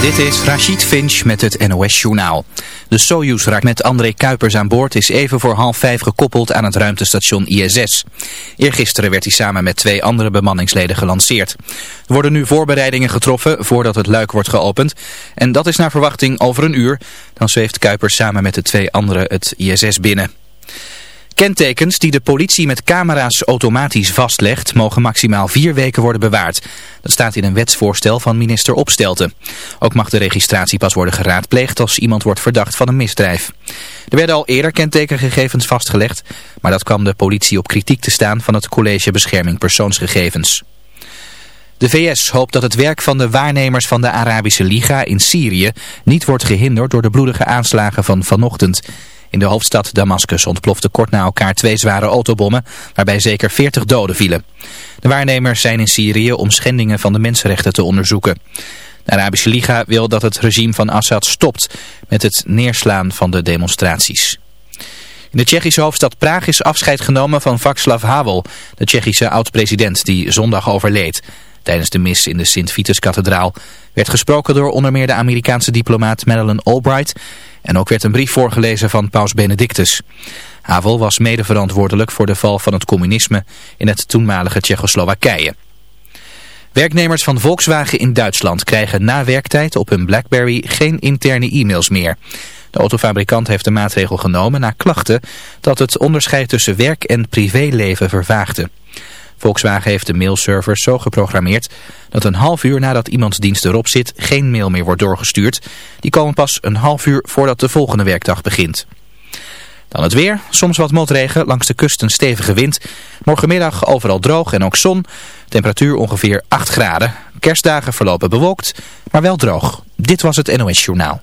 Dit is Rachid Finch met het NOS-journaal. De Soyuz raakt met André Kuipers aan boord is even voor half vijf gekoppeld aan het ruimtestation ISS. Eergisteren werd hij samen met twee andere bemanningsleden gelanceerd. Er worden nu voorbereidingen getroffen voordat het luik wordt geopend. En dat is naar verwachting over een uur. Dan zweeft Kuipers samen met de twee anderen het ISS binnen. Kentekens die de politie met camera's automatisch vastlegt, mogen maximaal vier weken worden bewaard. Dat staat in een wetsvoorstel van minister Opstelten. Ook mag de registratie pas worden geraadpleegd als iemand wordt verdacht van een misdrijf. Er werden al eerder kentekengegevens vastgelegd, maar dat kwam de politie op kritiek te staan van het College Bescherming Persoonsgegevens. De VS hoopt dat het werk van de waarnemers van de Arabische Liga in Syrië niet wordt gehinderd door de bloedige aanslagen van vanochtend. In de hoofdstad Damascus ontploften kort na elkaar twee zware autobommen, waarbij zeker 40 doden vielen. De waarnemers zijn in Syrië om schendingen van de mensenrechten te onderzoeken. De Arabische Liga wil dat het regime van Assad stopt met het neerslaan van de demonstraties. In de Tsjechische hoofdstad Praag is afscheid genomen van Václav Havel, de Tsjechische oud-president die zondag overleed. Tijdens de mis in de Sint-Vitus-kathedraal werd gesproken door onder meer de Amerikaanse diplomaat Madeleine Albright en ook werd een brief voorgelezen van paus Benedictus. Havel was mede verantwoordelijk voor de val van het communisme in het toenmalige Tsjechoslowakije. Werknemers van Volkswagen in Duitsland krijgen na werktijd op hun Blackberry geen interne e-mails meer. De autofabrikant heeft de maatregel genomen na klachten dat het onderscheid tussen werk en privéleven vervaagde. Volkswagen heeft de mailservers zo geprogrammeerd dat een half uur nadat iemands dienst erop zit geen mail meer wordt doorgestuurd. Die komen pas een half uur voordat de volgende werkdag begint. Dan het weer, soms wat motregen, langs de kust een stevige wind. Morgenmiddag overal droog en ook zon. Temperatuur ongeveer 8 graden. Kerstdagen verlopen bewolkt, maar wel droog. Dit was het NOS Journaal.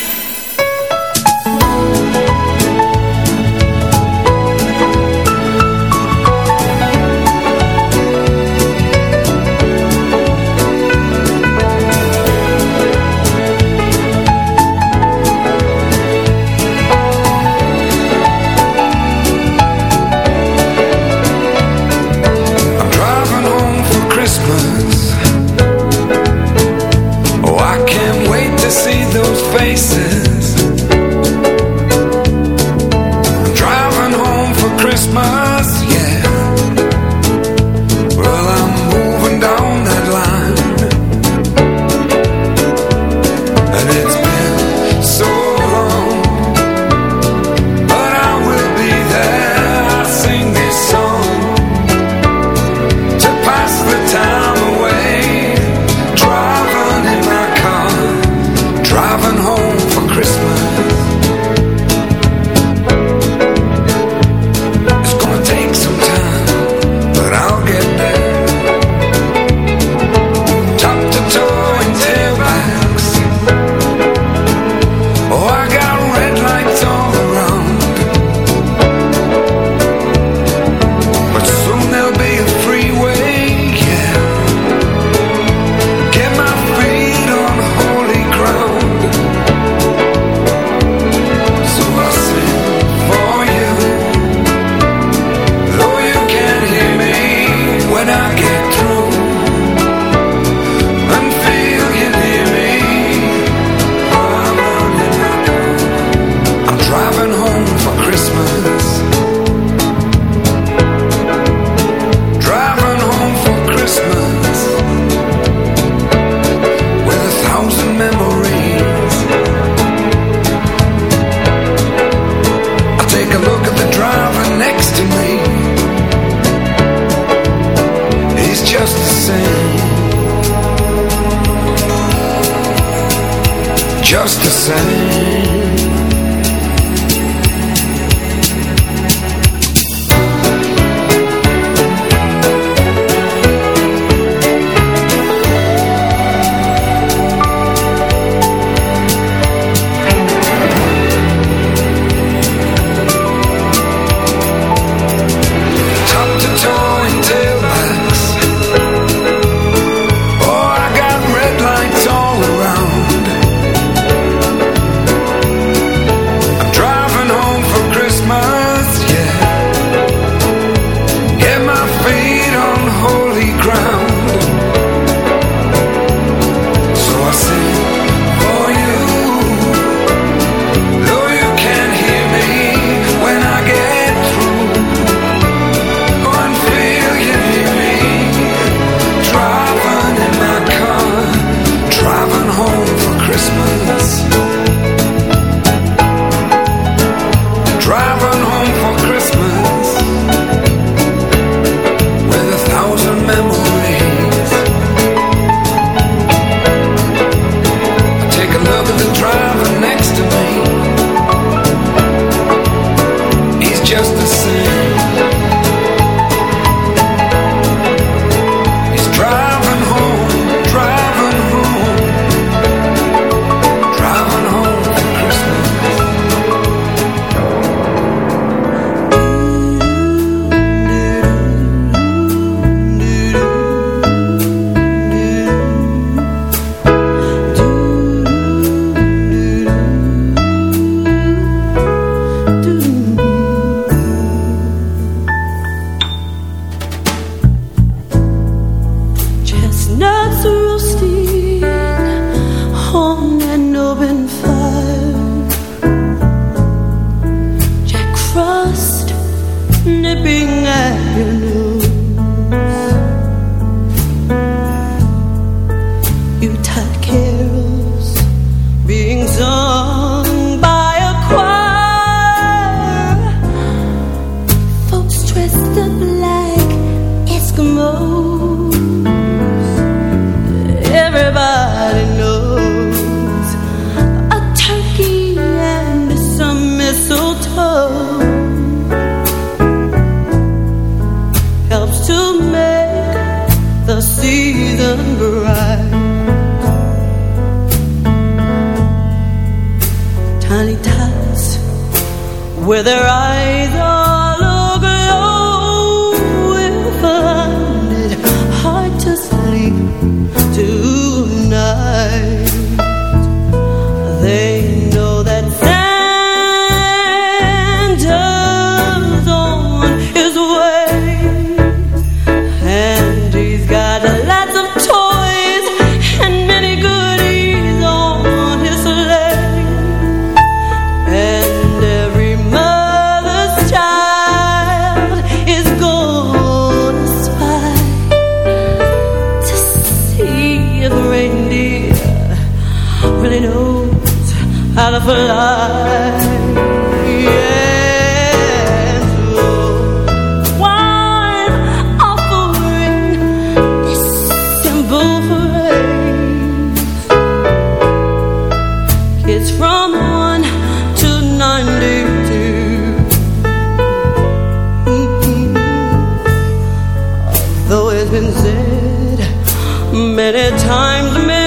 Many times, many